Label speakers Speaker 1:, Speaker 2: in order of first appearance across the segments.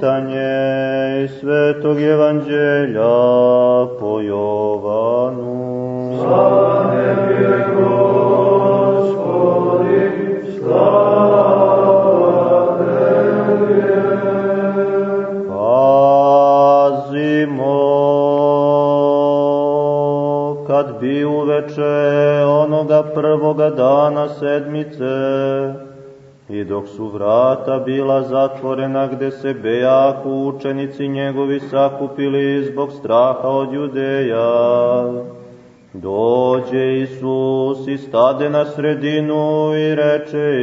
Speaker 1: Čitanje Svetog Evanđelja po Jovanu.
Speaker 2: Slava tebi, Gospodi, slava tebi.
Speaker 1: Pazimo, kad bi uveče onoga prvoga dana sedmice, dok su vrata bila zatvorena gde se bejaku učenici njegovi sakupili zbog straha od judeja, dođe Isus i stade na sredinu i reče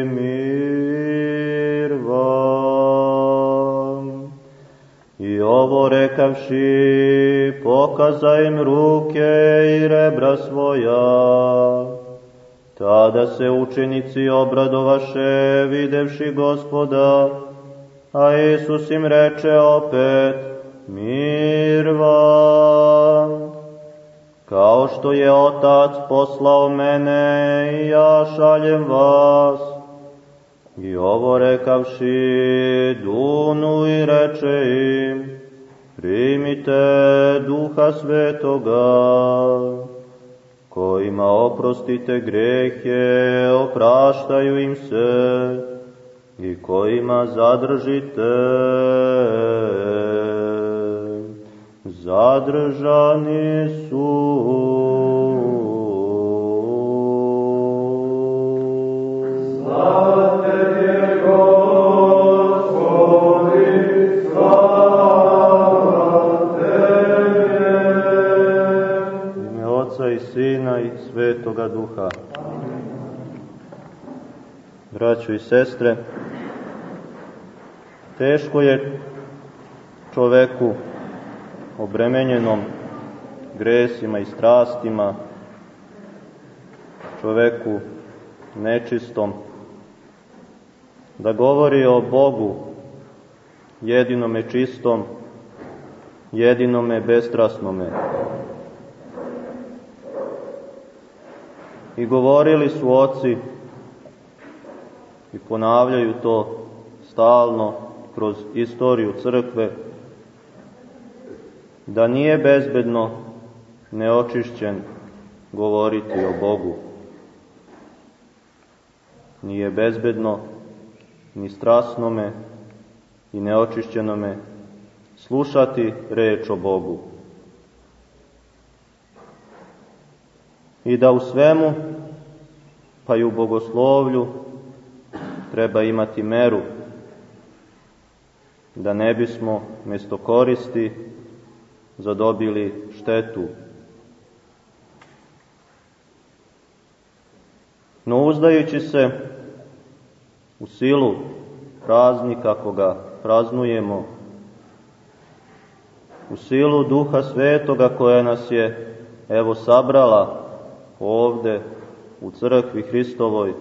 Speaker 1: im mir vam. I ovo rekavši, pokaza im ruke i rebra svoja, Tada se učenici obradovaše videvši gospoda, a Isus im reče opet, mir vam. Kao što je Otac poslao mene i ja šaljem vas. I ovo rekavši, dunu i reče im, primite duha svetoga kojima oprostite grehe, opraštaju im se, i kojima zadržite, zadržani su. Braćo i sestre, teško je čoveku obremenjenom gresima i strastima, čoveku nečistom, da govori o Bogu jedinome čistom, jedinome bestrasnome. I govorili su oci i ponavljaju to stalno kroz istoriju crkve, da nije bezbedno neočišćen govoriti o Bogu. Nije bezbedno ni strasnome i neočišćenome slušati reč o Bogu. I da u svemu, pa i u bogoslovlju, treba imati meru, da ne bismo mesto koristi zadobili štetu. No uzdajući se u silu praznika koga praznujemo, u silu Duha Svetoga koja nas je evo sabrala ovde u crkvi Hristovoj,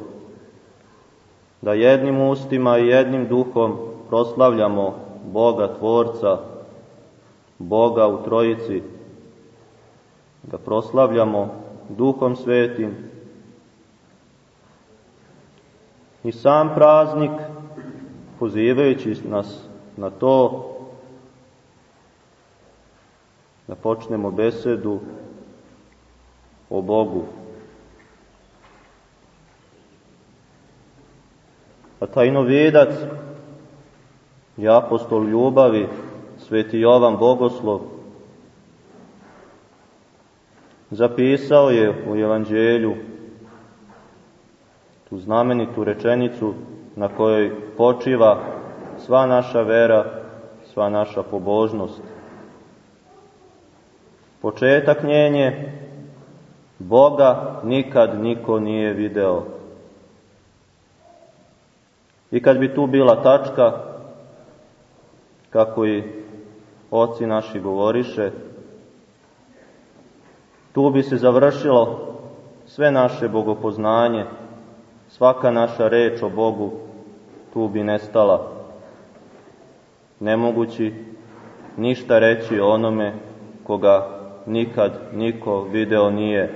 Speaker 1: da jednim ustima i jednim duhom proslavljamo Boga Tvorca, Boga u Trojici, da proslavljamo Duhom Svetim. I sam praznik, pozivajući nas na to, da počnemo besedu o Bogu. A tajnovidac i apostol ljubavi, sveti Jovan Bogoslov, zapisao je u Evanđelju tu znamenitu rečenicu na kojoj počiva sva naša vera, sva naša pobožnost. Početak njenje, Boga nikad niko nije video. I kad bi tu bila tačka, kako i oci naši govoriše, tu bi se završilo sve naše bogopoznanje, svaka naša reč o Bogu tu bi nestala. Nemogući ništa reći o onome koga nikad niko video nije.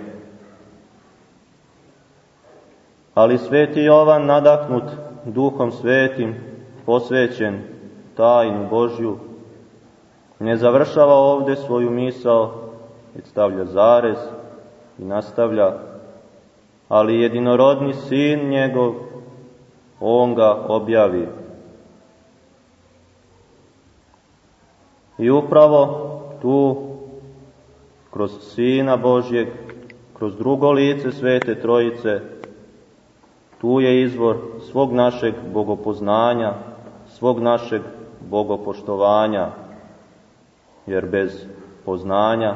Speaker 1: Ali sveti Jovan nadahnut duhom svetim, posvećen tajnu Božju, ne završava ovde svoju misao, već stavlja zarez i nastavlja, ali jedinorodni sin njegov, on ga objavi. I upravo tu, kroz Sina Božjeg, kroz drugo lice Svete Trojice, tu je izvor svog našeg bogopoznanja, svog našeg bogopoštovanja, jer bez poznanja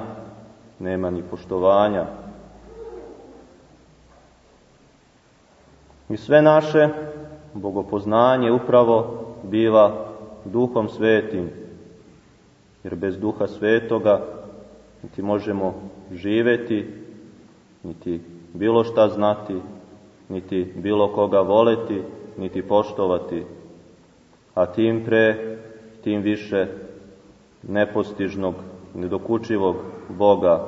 Speaker 1: nema ni poštovanja. I sve naše bogopoznanje upravo biva duhom svetim, jer bez duha svetoga niti možemo živeti, niti bilo šta znati, niti bilo koga voleti, niti poštovati, a tim pre, tim više nepostižnog, nedokučivog Boga.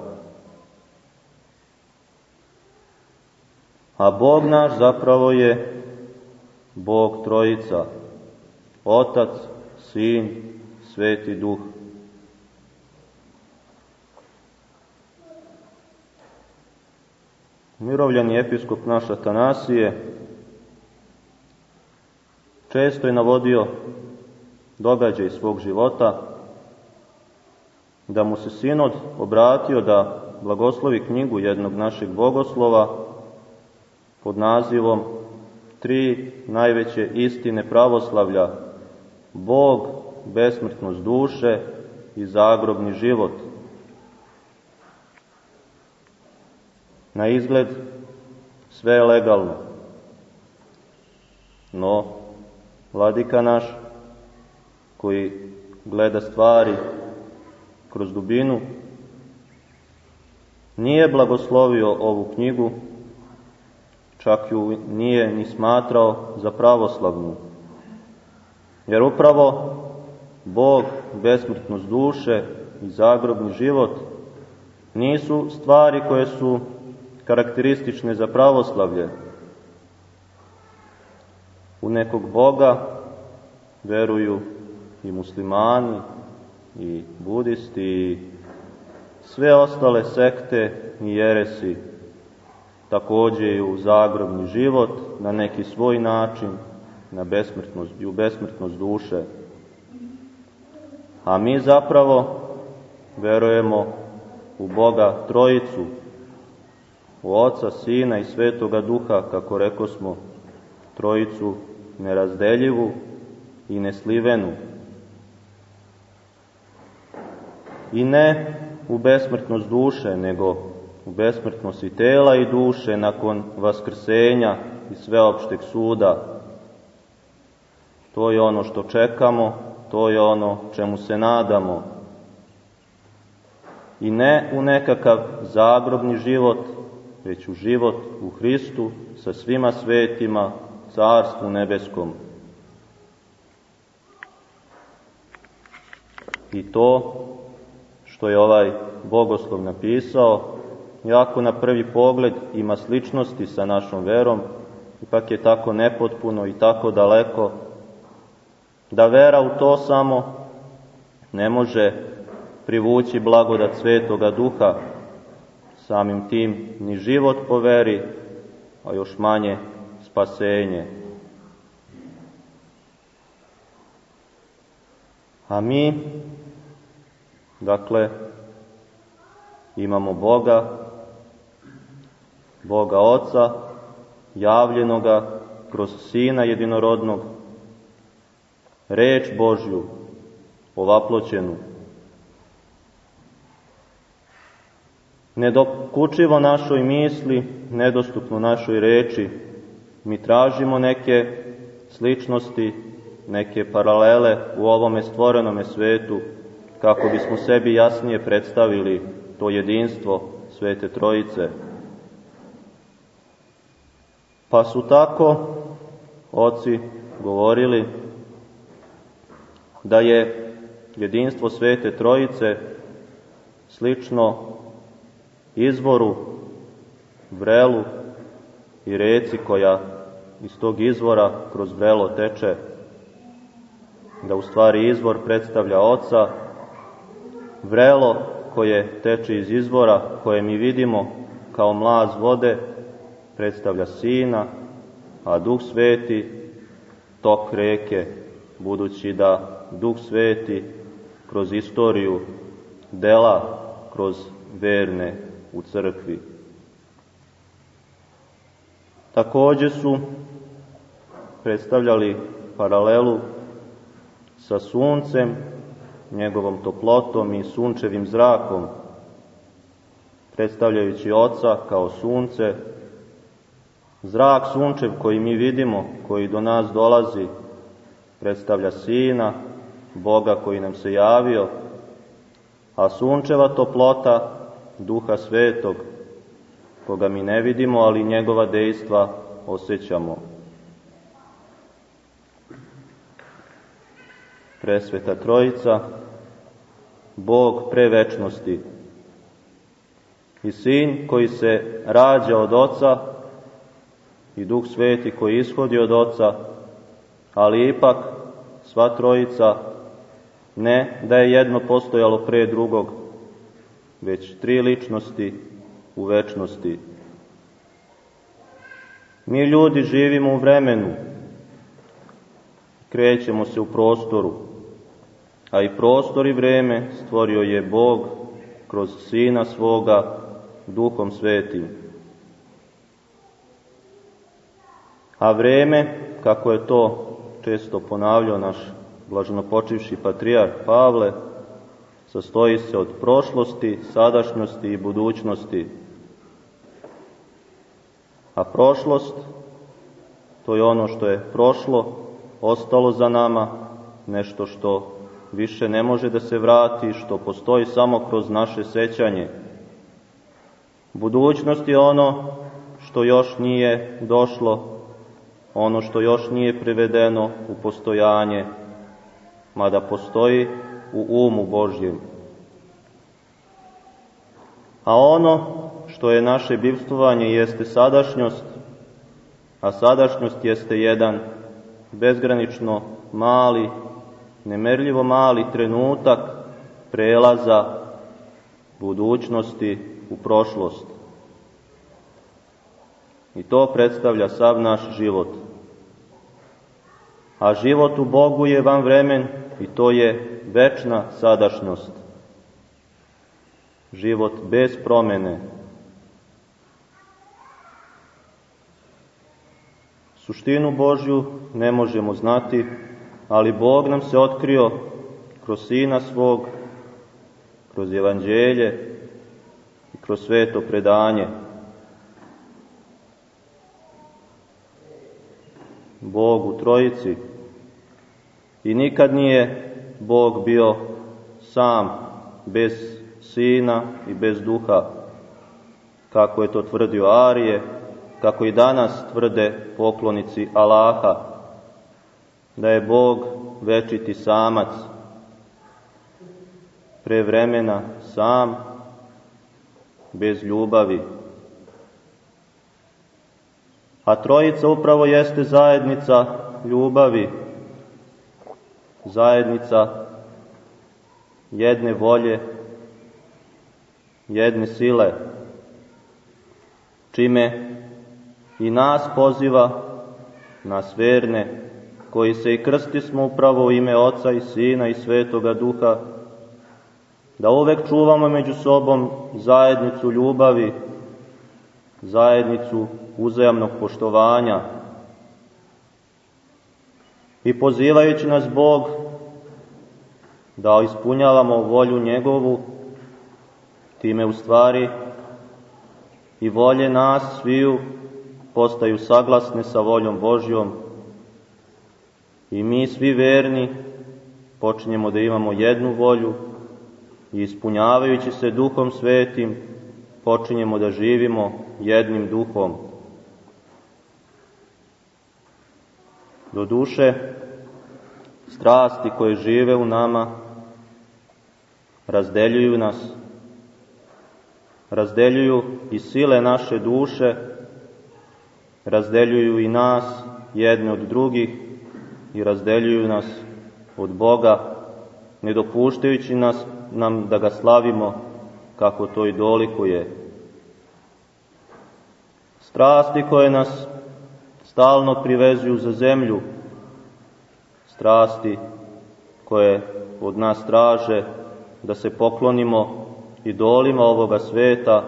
Speaker 1: A Bog naš zapravo je Bog Trojica, Otac, Sin, Sveti Duh. Mirovljani episkop naš Atanasije često je navodio događaj svog života, da mu se sinod obratio da blagoslovi knjigu jednog našeg bogoslova pod nazivom Tri najveće istine pravoslavlja, Bog, besmrtnost duše i zagrobni život. Na izgled sve je legalno, no vladika naš koji gleda stvari kroz dubinu, nije blagoslovio ovu knjigu, čak ju nije ni smatrao za pravoslavnu. Jer upravo Bog, besmrtnost duše i zagrobni život nisu stvari koje su karakteristične za pravoslavlje. U nekog Boga veruju i muslimani, i budisti, i sve ostale sekte i jeresi, takođe i u zagrobni život, na neki svoj način, na besmrtnost, i u besmrtnost duše. A mi zapravo verujemo u Boga Trojicu, u Oca, Sina i Svetoga Duha, kako reko smo, Trojicu nerazdeljivu i neslivenu. I ne u besmrtnost duše, nego u besmrtnost i tela i duše nakon vaskrsenja i sveopšteg suda. To je ono što čekamo, to je ono čemu se nadamo. I ne u nekakav zagrobni život, već u život u Hristu sa svima svetima, carstvu nebeskom. I to što je ovaj bogoslov napisao, jako na prvi pogled ima sličnosti sa našom verom, ipak je tako nepotpuno i tako daleko, da vera u to samo ne može privući blagodat Svetoga Duha, samim tim ni život po veri, a još manje spasenje. A mi, dakle, imamo Boga, Boga Oca, javljenoga kroz Sina jedinorodnog, reč Božju, ovaploćenu. Nedokučivo našoj misli, nedostupno našoj reči, mi tražimo neke sličnosti, neke paralele u ovome stvorenome svetu, kako bismo sebi jasnije predstavili to jedinstvo Svete Trojice. Pa su tako oci govorili da je jedinstvo Svete Trojice slično izvoru, vrelu i reci koja iz tog izvora kroz vrelo teče. da u stvari izvor predstavlja oca, vrelo koje teče iz izvora, koje mi vidimo kao mlaz vode, predstavlja sina, a duh sveti tok reke, budući da duh sveti kroz istoriju dela kroz verne u crkvi. Takođe su predstavljali paralelu sa suncem, njegovom toplotom i sunčevim zrakom, predstavljajući oca kao sunce, zrak sunčev koji mi vidimo, koji do nas dolazi, predstavlja sina, Boga koji nam se javio, a sunčeva toplota duha svetog, koga mi ne vidimo, ali njegova dejstva osjećamo. Presveta Trojica, Bog prevečnosti i Sin koji se rađa od Oca i Duh Sveti koji ishodi od Oca, ali ipak sva trojica ne da je jedno postojalo pre drugog, već tri ličnosti u večnosti. Mi ljudi živimo u vremenu, krećemo se u prostoru, a i prostor i vreme stvorio je Bog kroz Sina svoga Duhom Svetim. A vreme, kako je to često ponavljao naš blaženopočivši patrijarh Pavle, sastoji se od prošlosti, sadašnjosti i budućnosti. A prošlost, to je ono što je prošlo, ostalo za nama, nešto što više ne može da se vrati, što postoji samo kroz naše sećanje. Budućnost je ono što još nije došlo, ono što još nije privedeno u postojanje, mada postoji u umu Božjem. A ono što je naše bivstvovanje jeste sadašnjost, a sadašnjost jeste jedan bezgranično mali, nemerljivo mali trenutak prelaza budućnosti u prošlost. I to predstavlja sav naš život. A život u Bogu je van vremen i to je večna sadašnjost. Život bez promene. Suštinu Božju ne možemo znati, ali Bog nam se otkrio kroz Sina svog, kroz Evanđelje i kroz sveto predanje. Bog u trojici i nikad nije Bog bio sam, bez Sina i bez Duha, kako je to tvrdio Arije, kako i danas tvrde poklonici Allaha, da je Bog večiti samac, pre vremena sam, bez ljubavi. A trojica upravo jeste zajednica ljubavi, zajednica jedne volje, jedne sile, čime i nas poziva, nas verne, koji se i krsti smo upravo u ime Oca i Sina i Svetoga Duha, da uvek čuvamo među sobom zajednicu ljubavi, zajednicu uzajamnog poštovanja, i pozivajući nas Bog da ispunjavamo volju njegovu, time u stvari i volje nas sviju postaju saglasne sa voljom Božjom i mi svi verni počinjemo da imamo jednu volju i ispunjavajući se duhom svetim počinjemo da živimo jednim duhom. Do duše, strasti koje žive u nama razdeljuju nas, razdeljuju i sile naše duše, razdeljuju i nas jedne od drugih i razdeljuju nas od Boga, ne dopuštajući nas, nam da ga slavimo kako to i dolikuje. Strasti koje nas stalno privezuju za zemlju, strasti koje od nas traže da se poklonimo idolima ovoga sveta,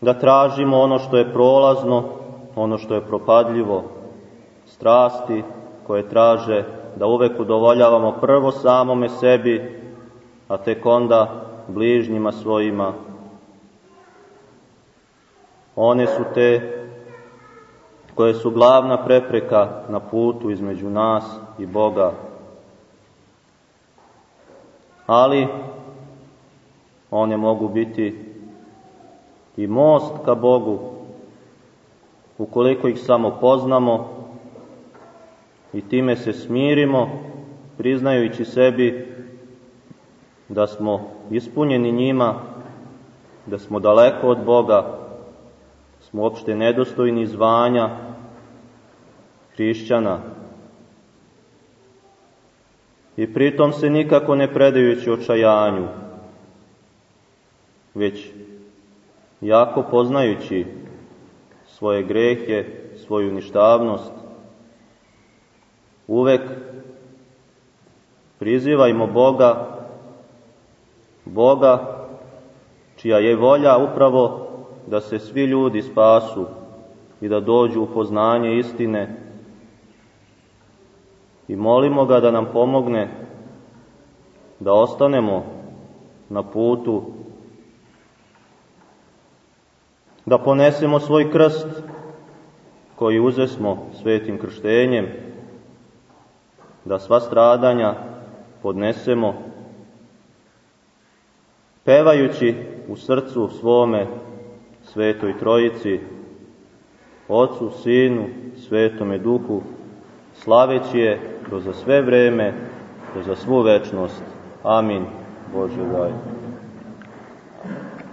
Speaker 1: da tražimo ono što je prolazno, ono što je propadljivo, strasti koje traže da uvek udovoljavamo prvo samome sebi, a tek onda bližnjima svojima. One su te koje su glavna prepreka na putu između nas i Boga. Ali one mogu biti i most ka Bogu, ukoliko ih samo poznamo i time se smirimo, priznajući sebi da smo ispunjeni njima, da smo daleko od Boga, smo opšte nedostojni zvanja hrišćana. I pritom se nikako ne predajući očajanju, već jako poznajući svoje grehe, svoju ništavnost, uvek prizivajmo Boga, Boga čija je volja upravo da se svi ljudi spasu i da dođu u poznanje istine. I molimo ga da nam pomogne da ostanemo na putu da ponesemo svoj krst koji uzesmo svetim krštenjem, da sva stradanja podnesemo pevajući u srcu svome svetoj trojici, Otcu, Sinu, Svetome Duhu, slaveći je do za sve vreme, do za svu večnost. Amin. Bože daj.